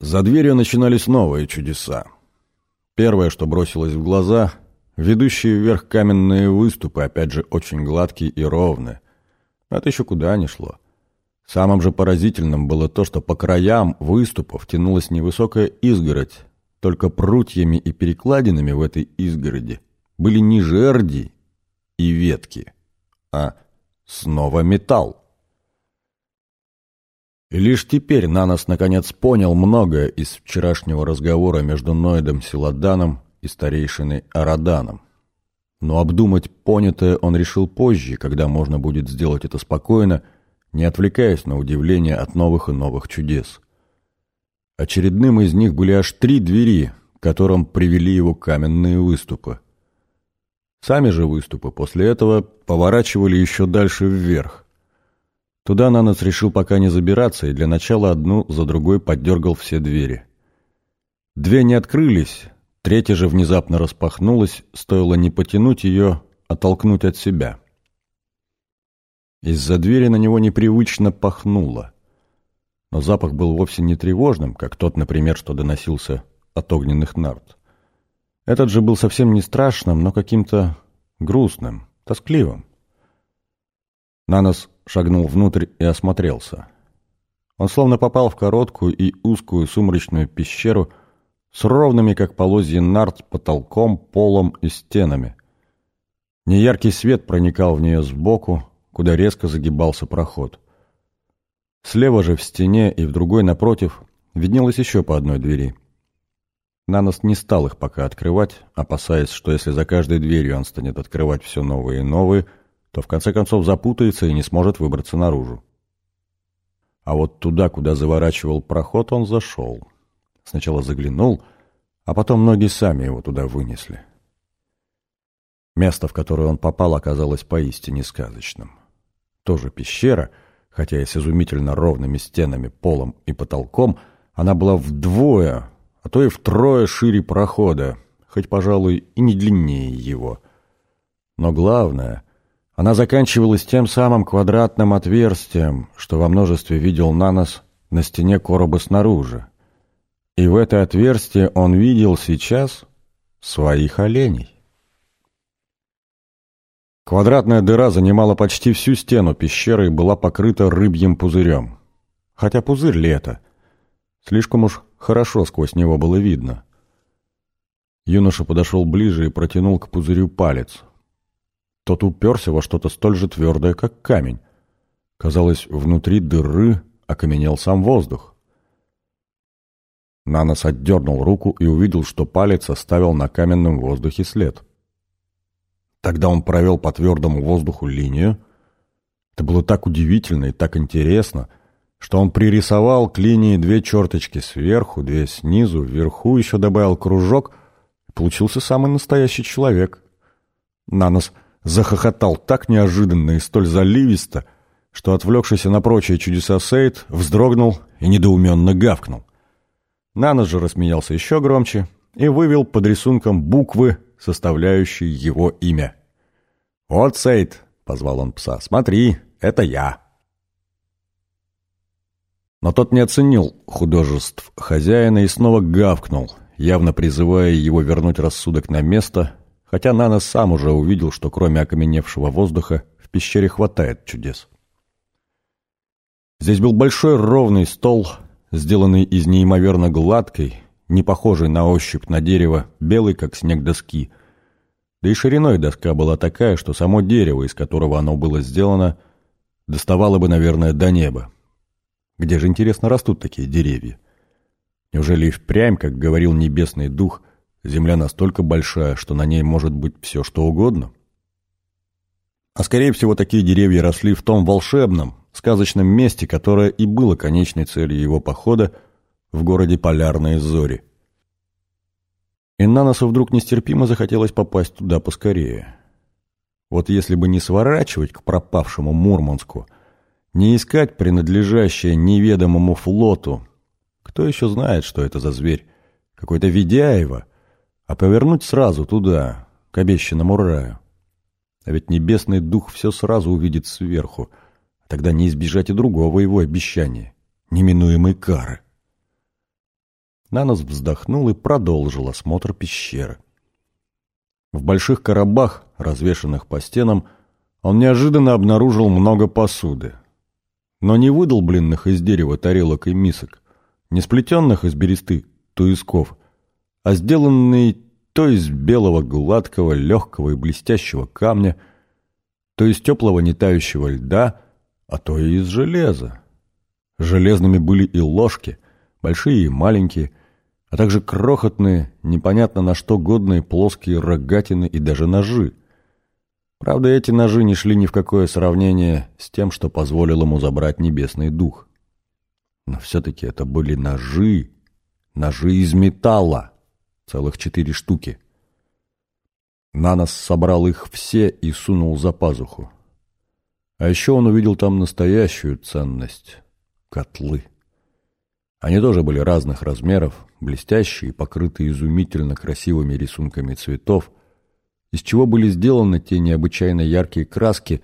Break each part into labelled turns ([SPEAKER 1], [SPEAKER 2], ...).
[SPEAKER 1] За дверью начинались новые чудеса. Первое, что бросилось в глаза — ведущие вверх каменные выступы, опять же, очень гладкие и ровные. Это еще куда ни шло. Самым же поразительным было то, что по краям выступов тянулась невысокая изгородь, только прутьями и перекладинами в этой изгороди были не жерди и ветки, а снова металл. Лишь теперь Нанос наконец понял многое из вчерашнего разговора между Ноидом Силаданом и старейшиной Араданом. Но обдумать понятое он решил позже, когда можно будет сделать это спокойно, не отвлекаясь на удивление от новых и новых чудес. Очередным из них были аж три двери, к которым привели его каменные выступы. Сами же выступы после этого поворачивали еще дальше вверх, Туда Нанос решил пока не забираться и для начала одну за другой поддергал все двери. Две не открылись, третья же внезапно распахнулась, стоило не потянуть ее, а толкнуть от себя. Из-за двери на него непривычно пахнуло. Но запах был вовсе не тревожным, как тот, например, что доносился от огненных нарт. Этот же был совсем не страшным, но каким-то грустным, тоскливым. Нанос шагнул внутрь и осмотрелся. Он словно попал в короткую и узкую сумрачную пещеру с ровными, как полозья нарт, потолком, полом и стенами. Неяркий свет проникал в нее сбоку, куда резко загибался проход. Слева же в стене и в другой напротив виднелось еще по одной двери. Нанос не стал их пока открывать, опасаясь, что если за каждой дверью он станет открывать все новые и новые – то в конце концов запутается и не сможет выбраться наружу. А вот туда, куда заворачивал проход, он зашел. Сначала заглянул, а потом ноги сами его туда вынесли. Место, в которое он попал, оказалось поистине сказочным. Тоже пещера, хотя и с изумительно ровными стенами, полом и потолком, она была вдвое, а то и втрое шире прохода, хоть, пожалуй, и не длиннее его. Но главное — она заканчивалась тем самым квадратным отверстием, что во множестве видел Нанос на стене короба снаружи. И в это отверстие он видел сейчас своих оленей. Квадратная дыра занимала почти всю стену пещеры и была покрыта рыбьим пузырем. Хотя пузырь ли это? Слишком уж хорошо сквозь него было видно. Юноша подошел ближе и протянул к пузырю палец — тот уперся во что-то столь же твердое, как камень. Казалось, внутри дыры окаменел сам воздух. Нанос отдернул руку и увидел, что палец оставил на каменном воздухе след. Тогда он провел по твердому воздуху линию. Это было так удивительно и так интересно, что он пририсовал к линии две черточки сверху, две снизу, вверху еще добавил кружок, получился самый настоящий человек. Нанос захохотал так неожиданно и столь заливисто, что отвлекшийся на прочие чудеса Сейд вздрогнул и недоуменно гавкнул. Нано же рассмеялся еще громче и вывел под рисунком буквы, составляющие его имя. «Вот, Сейд!» — позвал он пса. «Смотри, это я!» Но тот не оценил художеств хозяина и снова гавкнул, явно призывая его вернуть рассудок на место хотя Нана сам уже увидел, что кроме окаменевшего воздуха в пещере хватает чудес. Здесь был большой ровный стол, сделанный из неимоверно гладкой, не похожей на ощупь на дерево, белой, как снег доски. Да и шириной доска была такая, что само дерево, из которого оно было сделано, доставало бы, наверное, до неба. Где же, интересно, растут такие деревья? Неужели и впрямь, как говорил небесный дух – Земля настолько большая, что на ней может быть все, что угодно. А скорее всего, такие деревья росли в том волшебном, сказочном месте, которое и было конечной целью его похода в городе Полярные Зори. И Наносу вдруг нестерпимо захотелось попасть туда поскорее. Вот если бы не сворачивать к пропавшему Мурманску, не искать принадлежащее неведомому флоту, кто еще знает, что это за зверь, какой-то Ведяева — а повернуть сразу туда, к обещанному раю. А ведь небесный дух все сразу увидит сверху, тогда не избежать и другого его обещания, неминуемой кары. Нанос вздохнул и продолжил осмотр пещеры. В больших коробах, развешанных по стенам, он неожиданно обнаружил много посуды. Но не выдолбленных из дерева тарелок и мисок, не сплетенных из бересты туисков, а сделанные то из белого гладкого, легкого и блестящего камня, то из теплого нетающего льда, а то и из железа. Железными были и ложки, большие и маленькие, а также крохотные, непонятно на что годные плоские рогатины и даже ножи. Правда, эти ножи не шли ни в какое сравнение с тем, что позволил ему забрать небесный дух. Но все-таки это были ножи, ножи из металла, целых четыре штуки. Нанос собрал их все и сунул за пазуху. А еще он увидел там настоящую ценность — котлы. Они тоже были разных размеров, блестящие, покрытые изумительно красивыми рисунками цветов. Из чего были сделаны те необычайно яркие краски,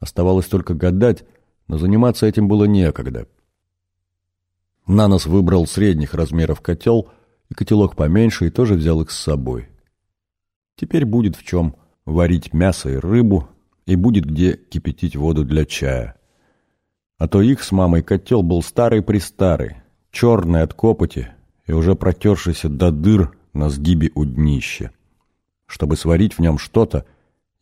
[SPEAKER 1] оставалось только гадать, но заниматься этим было некогда. Нанос выбрал средних размеров котел, и котелок поменьше, и тоже взял их с собой. Теперь будет в чем варить мясо и рыбу, и будет где кипятить воду для чая. А то их с мамой котел был старый-престарый, черный от копоти и уже протершийся до дыр на сгибе у днища. Чтобы сварить в нем что-то,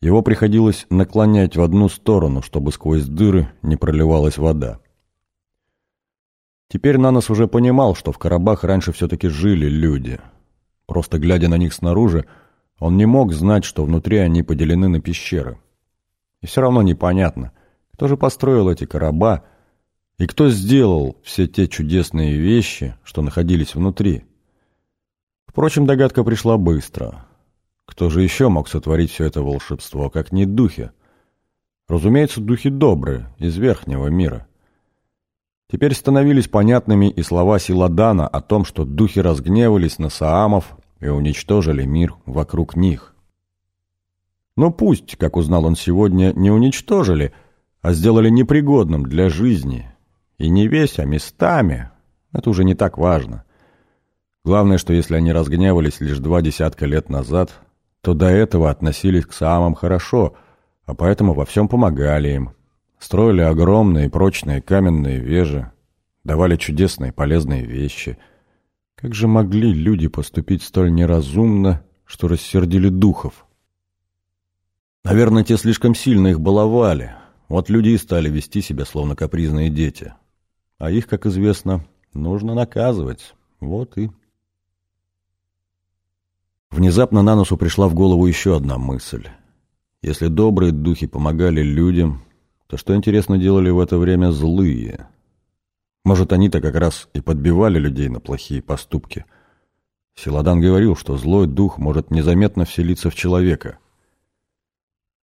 [SPEAKER 1] его приходилось наклонять в одну сторону, чтобы сквозь дыры не проливалась вода. Теперь Нанос уже понимал, что в Карабах раньше все-таки жили люди. Просто глядя на них снаружи, он не мог знать, что внутри они поделены на пещеры. И все равно непонятно, кто же построил эти короба и кто сделал все те чудесные вещи, что находились внутри. Впрочем, догадка пришла быстро. Кто же еще мог сотворить все это волшебство, как не духи? Разумеется, духи добрые, из верхнего мира. Теперь становились понятными и слова Силадана о том, что духи разгневались на Саамов и уничтожили мир вокруг них. Но пусть, как узнал он сегодня, не уничтожили, а сделали непригодным для жизни. И не весь, а местами. Это уже не так важно. Главное, что если они разгневались лишь два десятка лет назад, то до этого относились к самым хорошо, а поэтому во всем помогали им. Строили огромные прочные каменные вежи, давали чудесные полезные вещи. Как же могли люди поступить столь неразумно, что рассердили духов? Наверное, те слишком сильно их баловали. Вот люди и стали вести себя, словно капризные дети. А их, как известно, нужно наказывать. Вот и... Внезапно на носу пришла в голову еще одна мысль. Если добрые духи помогали людям, то что, интересно, делали в это время злые? Может, они-то как раз и подбивали людей на плохие поступки. Силадан говорил, что злой дух может незаметно вселиться в человека —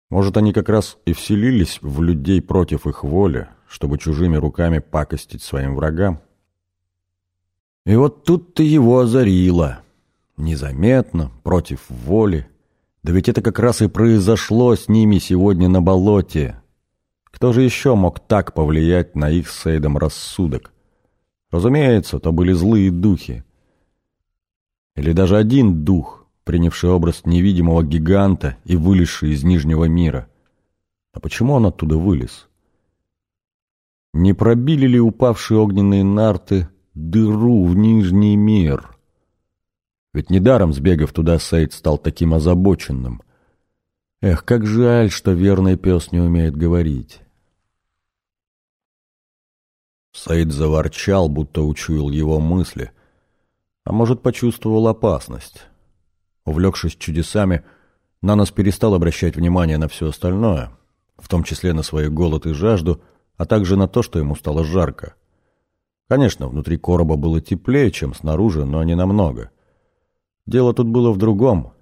[SPEAKER 1] может, они как раз и вселились в людей против их воли, чтобы чужими руками пакостить своим врагам? И вот тут-то его озарило. Незаметно, против воли. Да ведь это как раз и произошло с ними сегодня на болоте. Кто же еще мог так повлиять на их с Эйдом рассудок? Разумеется, то были злые духи. Или даже один дух, принявший образ невидимого гиганта и вылезший из Нижнего мира. А почему он оттуда вылез? Не пробили ли упавшие огненные нарты дыру в Нижний мир? Ведь недаром, сбегав туда, Сейд стал таким озабоченным. Эх, как жаль, что верный пес не умеет говорить. Саид заворчал, будто учуял его мысли, а может, почувствовал опасность. Увлекшись чудесами, Нанос перестал обращать внимание на все остальное, в том числе на свой голод и жажду, а также на то, что ему стало жарко. Конечно, внутри короба было теплее, чем снаружи, но не намного. Дело тут было в другом,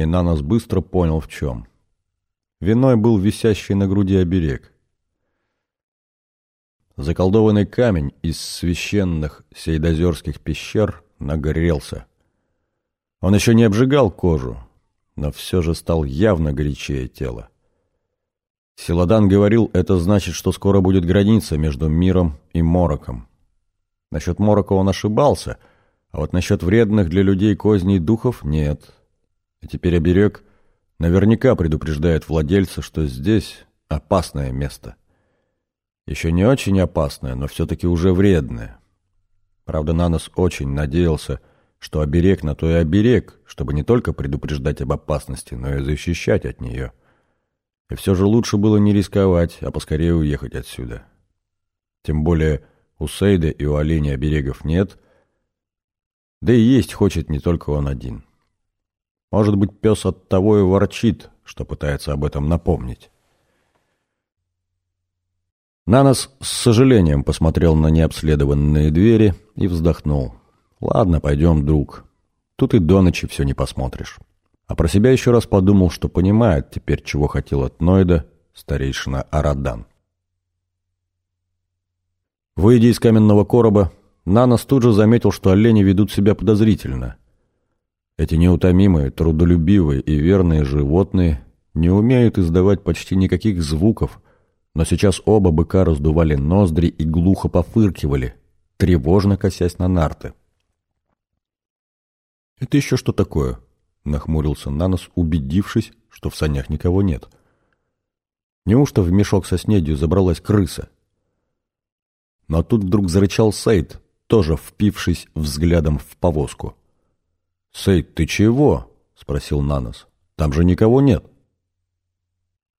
[SPEAKER 1] и Нанос быстро понял в чем. Виной был висящий на груди оберег. Заколдованный камень из священных сейдозерских пещер нагрелся. Он еще не обжигал кожу, но все же стал явно горячее тело. Силадан говорил, это значит, что скоро будет граница между миром и мороком. Насчет морока он ошибался, А вот насчет вредных для людей козней духов нет. И теперь оберег наверняка предупреждает владельца, что здесь опасное место. Еще не очень опасное, но все-таки уже вредное. Правда, Нанос очень надеялся, что оберег на то и оберег, чтобы не только предупреждать об опасности, но и защищать от нее. И все же лучше было не рисковать, а поскорее уехать отсюда. Тем более у Сейда и у оленя оберегов нет, да и есть хочет не только он один. Может быть, пес от того и ворчит, что пытается об этом напомнить. Нанос с сожалением посмотрел на необследованные двери и вздохнул. «Ладно, пойдем, друг. Тут и до ночи все не посмотришь». А про себя еще раз подумал, что понимает теперь, чего хотел от Нойда старейшина Арадан. Выйдя из каменного короба, Нанос тут же заметил, что олени ведут себя подозрительно. Эти неутомимые, трудолюбивые и верные животные не умеют издавать почти никаких звуков, но сейчас оба быка раздували ноздри и глухо пофыркивали, тревожно косясь на нарты. «Это еще что такое?» — нахмурился Нанос, убедившись, что в санях никого нет. «Неужто в мешок со снедью забралась крыса?» Но тут вдруг зарычал Сейд, тоже впившись взглядом в повозку. «Сейд, ты чего?» — спросил Нанос. «Там же никого нет».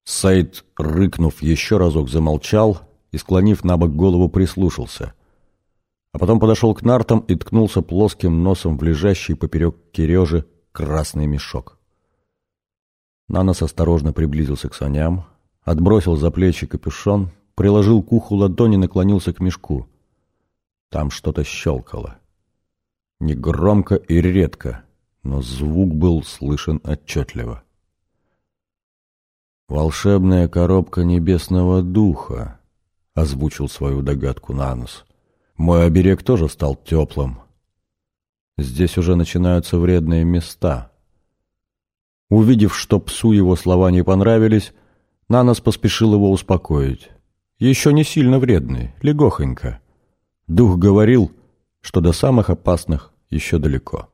[SPEAKER 1] Сейд, рыкнув еще разок, замолчал и, склонив на бок голову, прислушался. А потом подошел к нартам и ткнулся плоским носом в лежащий поперек Кережи красный мешок. Нанос осторожно приблизился к саням, отбросил за плечи капюшон, приложил к уху ладони и наклонился к мешку. Там что-то щелкало. Негромко и редко, но звук был слышен отчетливо. «Волшебная коробка небесного духа», — озвучил свою догадку Нанус. «Мой оберег тоже стал теплым. Здесь уже начинаются вредные места». Увидев, что псу его слова не понравились, Нанос поспешил его успокоить. «Еще не сильно вредный, легохонько». Дух говорил, что до самых опасных еще далеко.